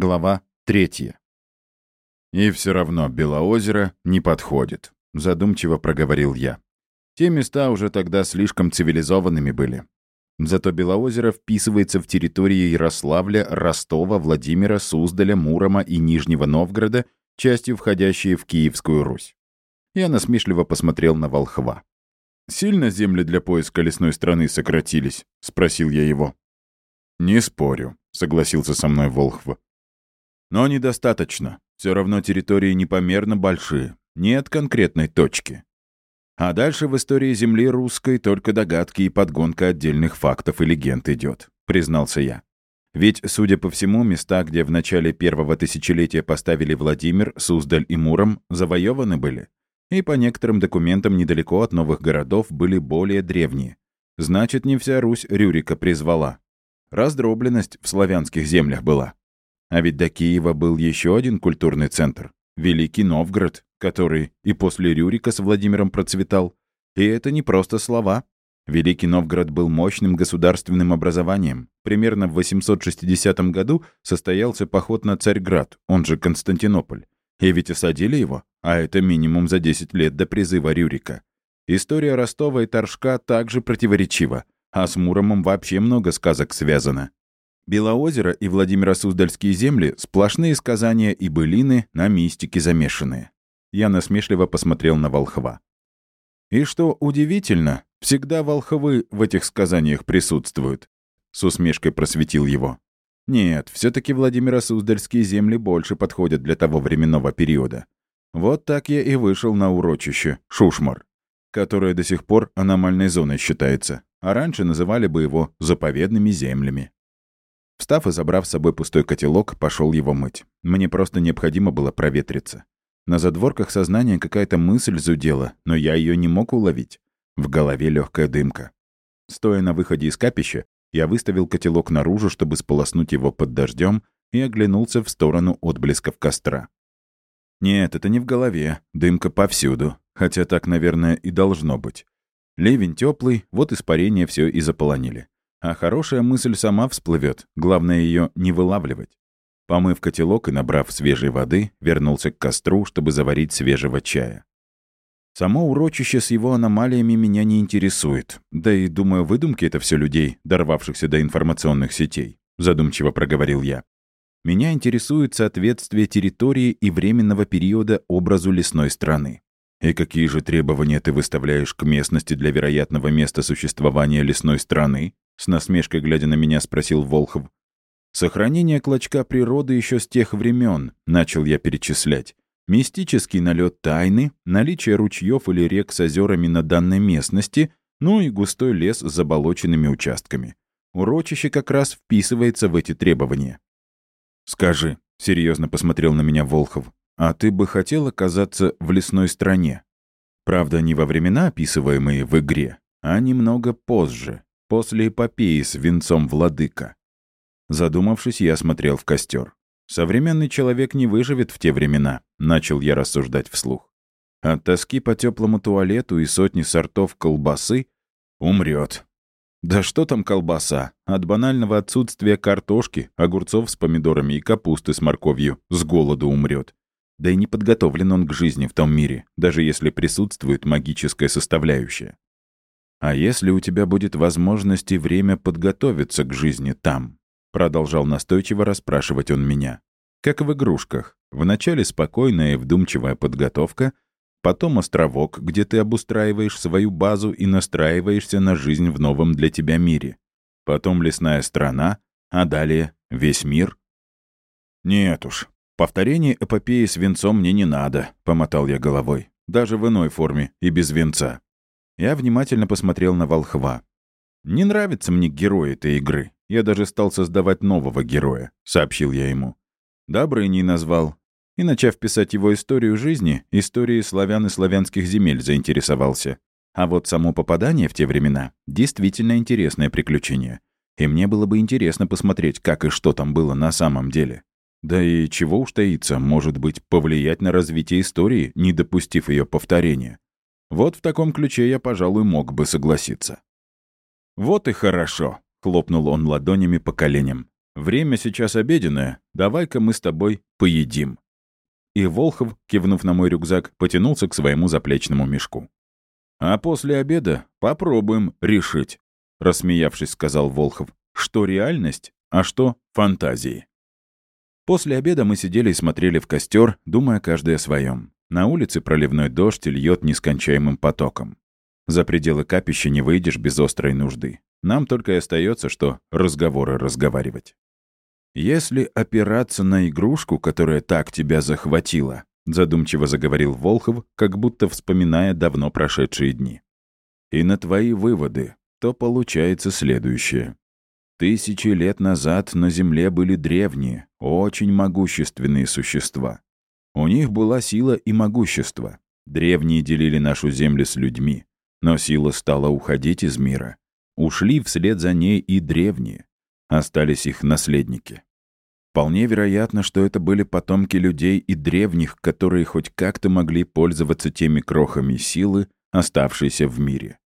Глава третья. «И все равно Белоозеро не подходит», — задумчиво проговорил я. Те места уже тогда слишком цивилизованными были. Зато Белоозеро вписывается в территории Ярославля, Ростова, Владимира, Суздаля, Мурома и Нижнего Новгорода, частью входящие в Киевскую Русь. Я насмешливо посмотрел на Волхва. «Сильно земли для поиска лесной страны сократились?» — спросил я его. «Не спорю», — согласился со мной Волхв. «Но недостаточно. Все равно территории непомерно большие. Нет конкретной точки. А дальше в истории земли русской только догадки и подгонка отдельных фактов и легенд идет», — признался я. Ведь, судя по всему, места, где в начале первого тысячелетия поставили Владимир, Суздаль и Муром, завоеваны были и по некоторым документам недалеко от новых городов были более древние. Значит, не вся Русь Рюрика призвала. Раздробленность в славянских землях была. А ведь до Киева был еще один культурный центр — Великий Новгород, который и после Рюрика с Владимиром процветал. И это не просто слова. Великий Новгород был мощным государственным образованием. Примерно в 860 году состоялся поход на Царьград, он же Константинополь. И ведь осадили его, а это минимум за 10 лет до призыва Рюрика. История Ростова и Торжка также противоречива, а с Муромом вообще много сказок связано. Белоозеро и Владимиро-Суздальские земли — сплошные сказания и былины на мистике замешанные. Я насмешливо посмотрел на волхва. И что удивительно, всегда волхвы в этих сказаниях присутствуют. С усмешкой просветил его. Нет, все таки Владимиро-Суздальские земли больше подходят для того временного периода. Вот так я и вышел на урочище Шушмар, которое до сих пор аномальной зоной считается, а раньше называли бы его заповедными землями. Встав и забрав с собой пустой котелок, пошел его мыть. Мне просто необходимо было проветриться. На задворках сознания какая-то мысль зудела, но я ее не мог уловить. В голове легкая дымка. Стоя на выходе из капища, я выставил котелок наружу, чтобы сполоснуть его под дождем, и оглянулся в сторону отблесков костра. Нет, это не в голове, дымка повсюду, хотя так, наверное, и должно быть. Ливень теплый, вот испарение все и заполонили. А хорошая мысль сама всплывет, главное ее не вылавливать. Помыв котелок и набрав свежей воды, вернулся к костру, чтобы заварить свежего чая. Само урочище с его аномалиями меня не интересует. Да и, думаю, выдумки это все людей, дорвавшихся до информационных сетей», — задумчиво проговорил я. «Меня интересует соответствие территории и временного периода образу лесной страны. И какие же требования ты выставляешь к местности для вероятного места существования лесной страны?» С насмешкой глядя на меня, спросил Волхов. «Сохранение клочка природы еще с тех времен», — начал я перечислять. Мистический налет тайны, наличие ручьев или рек с озерами на данной местности, ну и густой лес с заболоченными участками. Урочище как раз вписывается в эти требования. «Скажи», — серьезно посмотрел на меня Волхов, «а ты бы хотел оказаться в лесной стране? Правда, не во времена, описываемые в игре, а немного позже, после эпопеи с венцом владыка». Задумавшись, я смотрел в костер. Современный человек не выживет в те времена, начал я рассуждать вслух. От тоски по теплому туалету и сотни сортов колбасы умрет. Да что там колбаса? От банального отсутствия картошки, огурцов с помидорами и капусты с морковью с голоду умрет. Да и не подготовлен он к жизни в том мире, даже если присутствует магическая составляющая. А если у тебя будет возможность и время подготовиться к жизни там? Продолжал настойчиво расспрашивать он меня. Как в игрушках. Вначале спокойная и вдумчивая подготовка, потом островок, где ты обустраиваешь свою базу и настраиваешься на жизнь в новом для тебя мире. Потом лесная страна, а далее весь мир. Нет уж, повторение эпопеи с венцом мне не надо, помотал я головой. Даже в иной форме и без венца. Я внимательно посмотрел на волхва. Не нравятся мне герои этой игры. Я даже стал создавать нового героя», — сообщил я ему. Добрыней назвал. И, начав писать его историю жизни, истории славян и славянских земель заинтересовался. А вот само попадание в те времена — действительно интересное приключение. И мне было бы интересно посмотреть, как и что там было на самом деле. Да и чего уж таится, может быть, повлиять на развитие истории, не допустив ее повторения. Вот в таком ключе я, пожалуй, мог бы согласиться. «Вот и хорошо», — хлопнул он ладонями по коленям. Время сейчас обеденное, давай-ка мы с тобой поедим». И Волхов, кивнув на мой рюкзак, потянулся к своему заплечному мешку. «А после обеда попробуем решить», — рассмеявшись, сказал Волхов, «что реальность, а что фантазии». После обеда мы сидели и смотрели в костер, думая каждый о своем. На улице проливной дождь льет нескончаемым потоком. За пределы капища не выйдешь без острой нужды. Нам только и остается, что разговоры разговаривать. «Если опираться на игрушку, которая так тебя захватила», задумчиво заговорил Волхов, как будто вспоминая давно прошедшие дни. «И на твои выводы, то получается следующее. Тысячи лет назад на Земле были древние, очень могущественные существа. У них была сила и могущество. Древние делили нашу землю с людьми. Но сила стала уходить из мира. Ушли вслед за ней и древние. Остались их наследники. Вполне вероятно, что это были потомки людей и древних, которые хоть как-то могли пользоваться теми крохами силы, оставшейся в мире.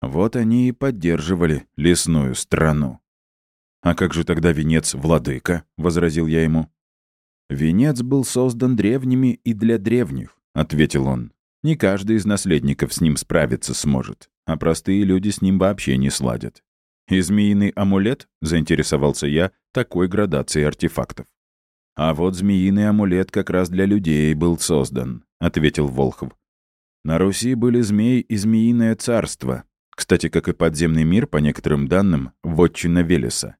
Вот они и поддерживали лесную страну. «А как же тогда венец владыка?» — возразил я ему. «Венец был создан древними и для древних», — ответил он. «Не каждый из наследников с ним справиться сможет, а простые люди с ним вообще не сладят». «И змеиный амулет?» — заинтересовался я такой градацией артефактов. «А вот змеиный амулет как раз для людей был создан», — ответил Волхов. «На Руси были змеи и змеиное царство. Кстати, как и подземный мир, по некоторым данным, вотчина Велеса.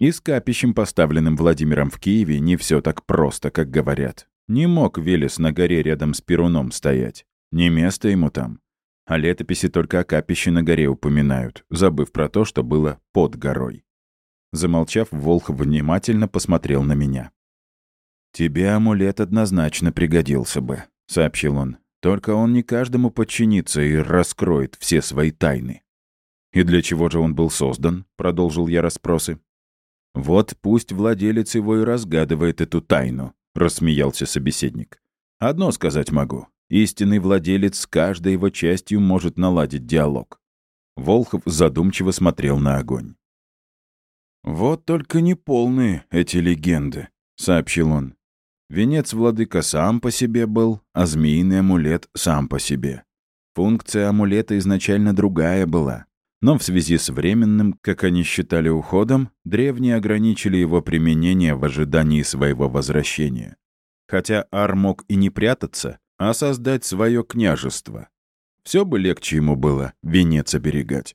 И с капищем, поставленным Владимиром в Киеве, не все так просто, как говорят. Не мог Велес на горе рядом с Перуном стоять. Не место ему там. А летописи только о капище на горе упоминают, забыв про то, что было под горой. Замолчав, Волхов внимательно посмотрел на меня. «Тебе амулет однозначно пригодился бы», — сообщил он. «Только он не каждому подчинится и раскроет все свои тайны». «И для чего же он был создан?» — продолжил я расспросы. «Вот пусть владелец его и разгадывает эту тайну», — рассмеялся собеседник. «Одно сказать могу. Истинный владелец с каждой его частью может наладить диалог». Волхов задумчиво смотрел на огонь. «Вот только не полные эти легенды», — сообщил он. «Венец владыка сам по себе был, а змеиный амулет сам по себе. Функция амулета изначально другая была. Но в связи с временным, как они считали, уходом, древние ограничили его применение в ожидании своего возвращения. Хотя Ар мог и не прятаться, а создать свое княжество. Все бы легче ему было венец оберегать.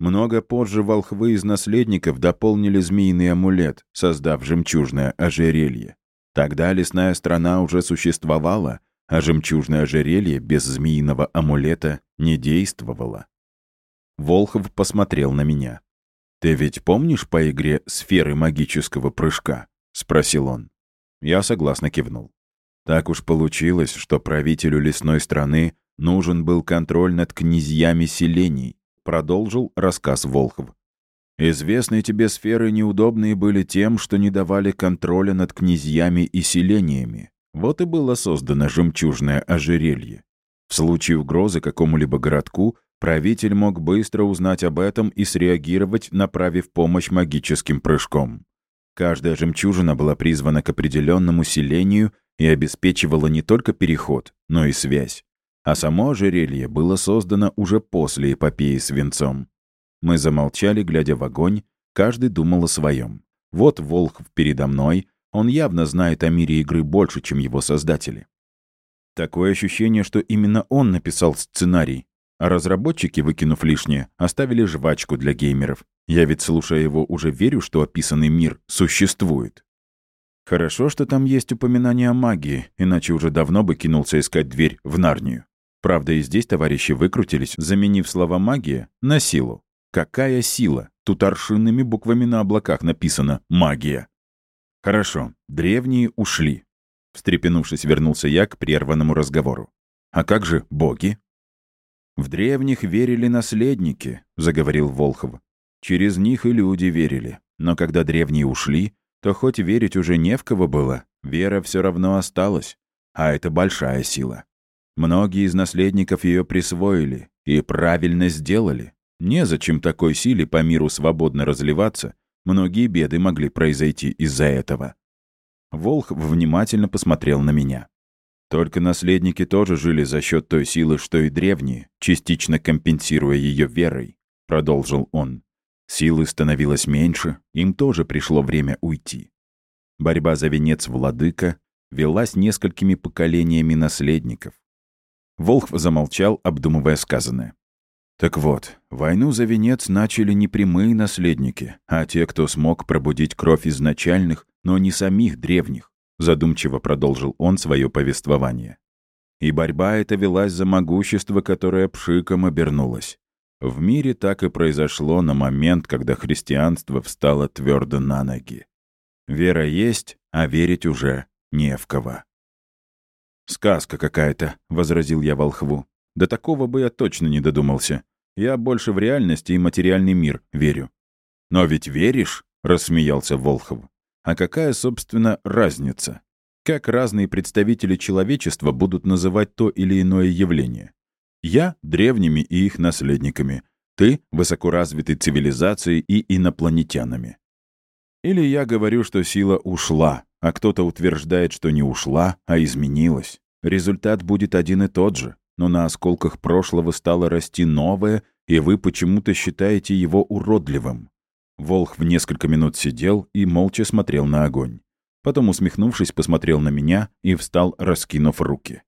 Много позже волхвы из наследников дополнили змеиный амулет, создав жемчужное ожерелье. Тогда лесная страна уже существовала, а жемчужное ожерелье без змеиного амулета не действовало. Волхов посмотрел на меня. «Ты ведь помнишь по игре «Сферы магического прыжка»?» — спросил он. Я согласно кивнул. Так уж получилось, что правителю лесной страны нужен был контроль над князьями селений, продолжил рассказ Волхов. Известные тебе сферы неудобные были тем, что не давали контроля над князьями и селениями. Вот и было создано жемчужное ожерелье. В случае угрозы какому-либо городку Правитель мог быстро узнать об этом и среагировать, направив помощь магическим прыжком. Каждая жемчужина была призвана к определенному селению и обеспечивала не только переход, но и связь. А само ожерелье было создано уже после эпопеи с венцом. Мы замолчали, глядя в огонь, каждый думал о своем. Вот Волхв передо мной, он явно знает о мире игры больше, чем его создатели. Такое ощущение, что именно он написал сценарий, а разработчики, выкинув лишнее, оставили жвачку для геймеров. Я ведь, слушая его, уже верю, что описанный мир существует. Хорошо, что там есть упоминание о магии, иначе уже давно бы кинулся искать дверь в Нарнию. Правда, и здесь товарищи выкрутились, заменив слова «магия» на «силу». Какая сила? Тут аршинными буквами на облаках написано «магия». Хорошо, древние ушли. Встрепенувшись, вернулся я к прерванному разговору. А как же боги? «В древних верили наследники», — заговорил Волхов. «Через них и люди верили. Но когда древние ушли, то хоть верить уже не в кого было, вера все равно осталась. А это большая сила. Многие из наследников ее присвоили и правильно сделали. Незачем такой силе по миру свободно разливаться, Многие беды могли произойти из-за этого. Волх внимательно посмотрел на меня. Только наследники тоже жили за счет той силы, что и древние, частично компенсируя ее верой, продолжил он. Силы становилось меньше, им тоже пришло время уйти. Борьба за венец владыка велась несколькими поколениями наследников. Волхв замолчал, обдумывая сказанное. Так вот, войну за венец начали не прямые наследники, а те, кто смог пробудить кровь изначальных, но не самих древних, задумчиво продолжил он свое повествование. И борьба эта велась за могущество, которое пшиком обернулось. В мире так и произошло на момент, когда христианство встало твердо на ноги. Вера есть, а верить уже не в кого. «Сказка какая-то», — возразил я волхву. «До такого бы я точно не додумался. Я больше в реальности и материальный мир верю». «Но ведь веришь?» — рассмеялся Волхов. «А какая, собственно, разница? Как разные представители человечества будут называть то или иное явление? Я — древними и их наследниками. Ты — высокоразвитой цивилизацией и инопланетянами. Или я говорю, что сила ушла, а кто-то утверждает, что не ушла, а изменилась. Результат будет один и тот же, но на осколках прошлого стало расти новое, и вы почему-то считаете его уродливым. Волх в несколько минут сидел и молча смотрел на огонь. Потом, усмехнувшись, посмотрел на меня и встал, раскинув руки.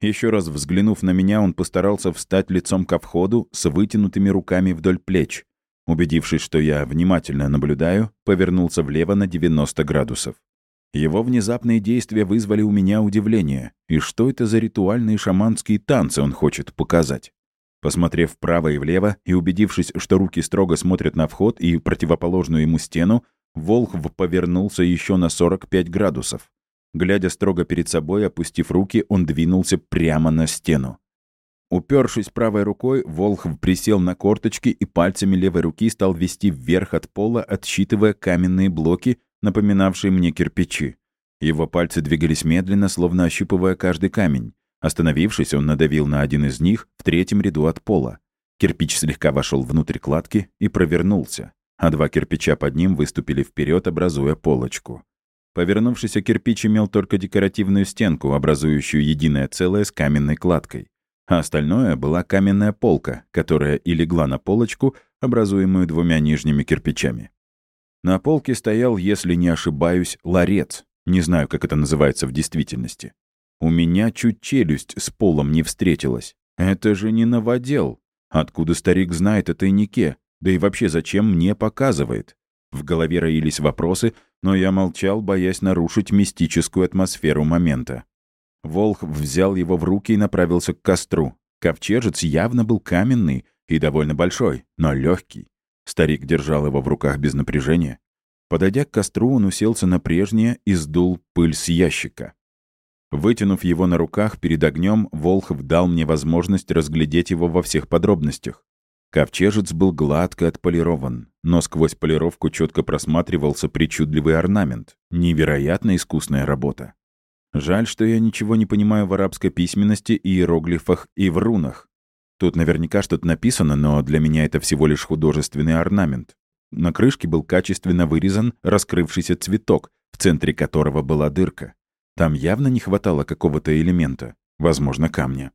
Еще раз взглянув на меня, он постарался встать лицом ко входу с вытянутыми руками вдоль плеч. Убедившись, что я внимательно наблюдаю, повернулся влево на 90 градусов. Его внезапные действия вызвали у меня удивление. И что это за ритуальные шаманские танцы он хочет показать? Посмотрев вправо и влево и убедившись, что руки строго смотрят на вход и противоположную ему стену, Волхв повернулся еще на 45 градусов. Глядя строго перед собой, опустив руки, он двинулся прямо на стену. Упершись правой рукой, Волхв присел на корточки и пальцами левой руки стал вести вверх от пола, отсчитывая каменные блоки, напоминавшие мне кирпичи. Его пальцы двигались медленно, словно ощупывая каждый камень. Остановившись, он надавил на один из них в третьем ряду от пола. Кирпич слегка вошел внутрь кладки и провернулся, а два кирпича под ним выступили вперед, образуя полочку. Повернувшийся кирпич имел только декоративную стенку, образующую единое целое с каменной кладкой. А остальное была каменная полка, которая и легла на полочку, образуемую двумя нижними кирпичами. На полке стоял, если не ошибаюсь, ларец. Не знаю, как это называется в действительности. У меня чуть челюсть с полом не встретилась. Это же не новодел. Откуда старик знает о тайнике? Да и вообще, зачем мне показывает? В голове роились вопросы, но я молчал, боясь нарушить мистическую атмосферу момента. Волх взял его в руки и направился к костру. Ковчежец явно был каменный и довольно большой, но легкий. Старик держал его в руках без напряжения. Подойдя к костру, он уселся на прежнее и сдул пыль с ящика. Вытянув его на руках перед огнем, Волхов дал мне возможность разглядеть его во всех подробностях. Ковчежец был гладко отполирован, но сквозь полировку четко просматривался причудливый орнамент. Невероятно искусная работа. Жаль, что я ничего не понимаю в арабской письменности, иероглифах и в рунах. Тут наверняка что-то написано, но для меня это всего лишь художественный орнамент. На крышке был качественно вырезан раскрывшийся цветок, в центре которого была дырка. Там явно не хватало какого-то элемента, возможно, камня.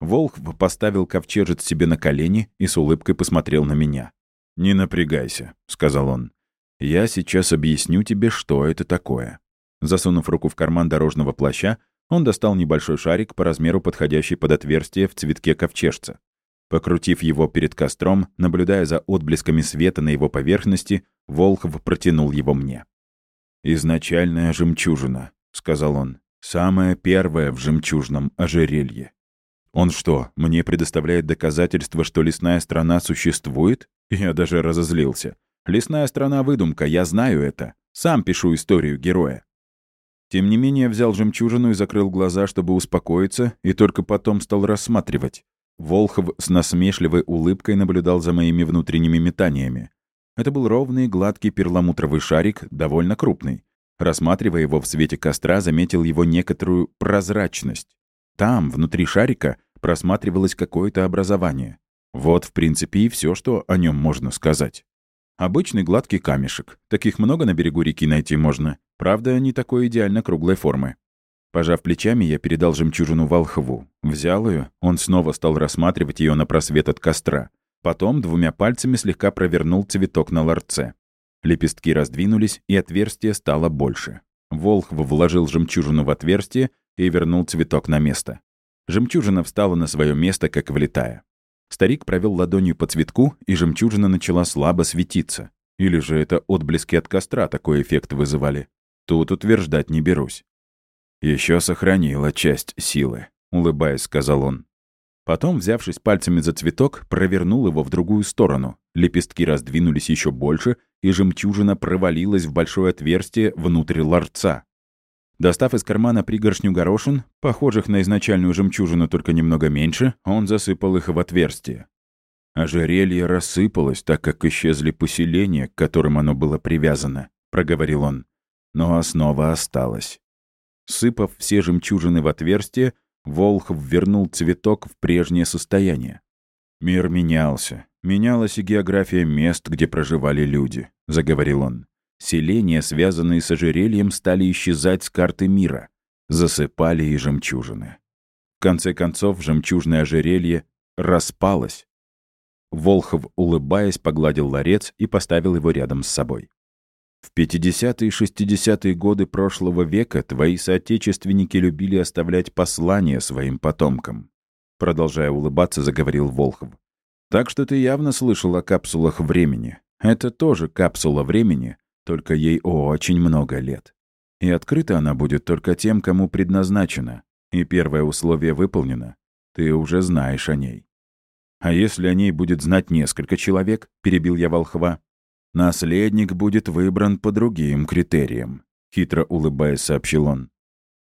Волх поставил ковчежец себе на колени и с улыбкой посмотрел на меня. «Не напрягайся», — сказал он. «Я сейчас объясню тебе, что это такое». Засунув руку в карман дорожного плаща, он достал небольшой шарик по размеру подходящий под отверстие в цветке ковчежца. Покрутив его перед костром, наблюдая за отблесками света на его поверхности, Волхов протянул его мне. «Изначальная жемчужина», — сказал он. «Самая первая в жемчужном ожерелье». «Он что, мне предоставляет доказательство, что лесная страна существует?» Я даже разозлился. «Лесная страна — выдумка, я знаю это. Сам пишу историю героя». Тем не менее, взял жемчужину и закрыл глаза, чтобы успокоиться, и только потом стал рассматривать. Волхов с насмешливой улыбкой наблюдал за моими внутренними метаниями. Это был ровный, гладкий перламутровый шарик, довольно крупный. Рассматривая его в свете костра, заметил его некоторую прозрачность. Там, внутри шарика, просматривалось какое-то образование. Вот, в принципе, и все, что о нем можно сказать. Обычный гладкий камешек. Таких много на берегу реки найти можно. Правда, не такой идеально круглой формы. Пожав плечами, я передал жемчужину волхву. Взял ее, он снова стал рассматривать ее на просвет от костра. Потом двумя пальцами слегка провернул цветок на ларце. Лепестки раздвинулись, и отверстие стало больше. Волхв вложил жемчужину в отверстие и вернул цветок на место. Жемчужина встала на свое место, как влетая. Старик провел ладонью по цветку, и жемчужина начала слабо светиться. Или же это отблески от костра такой эффект вызывали. Тут утверждать не берусь. Еще сохранила часть силы», — улыбаясь, сказал он. Потом, взявшись пальцами за цветок, провернул его в другую сторону. Лепестки раздвинулись еще больше, и жемчужина провалилась в большое отверстие внутрь ларца. Достав из кармана пригоршню горошин, похожих на изначальную жемчужину, только немного меньше, он засыпал их в отверстие. Ожерелье рассыпалось, так как исчезли поселения, к которым оно было привязано, — проговорил он. Но основа осталась. Сыпав все жемчужины в отверстие, Волхв вернул цветок в прежнее состояние. «Мир менялся. Менялась и география мест, где проживали люди», — заговорил он. Селения, связанные с ожерельем, стали исчезать с карты мира. Засыпали и жемчужины. В конце концов, жемчужное ожерелье распалось. Волхов, улыбаясь, погладил ларец и поставил его рядом с собой. В 50-е и 60-е годы прошлого века твои соотечественники любили оставлять послания своим потомкам. Продолжая улыбаться, заговорил Волхов. Так что ты явно слышал о капсулах времени. Это тоже капсула времени, только ей очень много лет. И открыта она будет только тем, кому предназначена. И первое условие выполнено. Ты уже знаешь о ней. А если о ней будет знать несколько человек, перебил я Волхва, Наследник будет выбран по другим критериям», — хитро улыбаясь, сообщил он.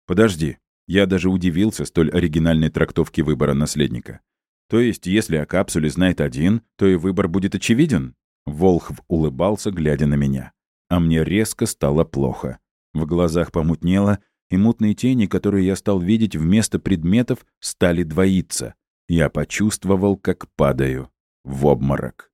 «Подожди, я даже удивился столь оригинальной трактовке выбора наследника. То есть, если о капсуле знает один, то и выбор будет очевиден?» Волхв улыбался, глядя на меня. А мне резко стало плохо. В глазах помутнело, и мутные тени, которые я стал видеть вместо предметов, стали двоиться. Я почувствовал, как падаю в обморок.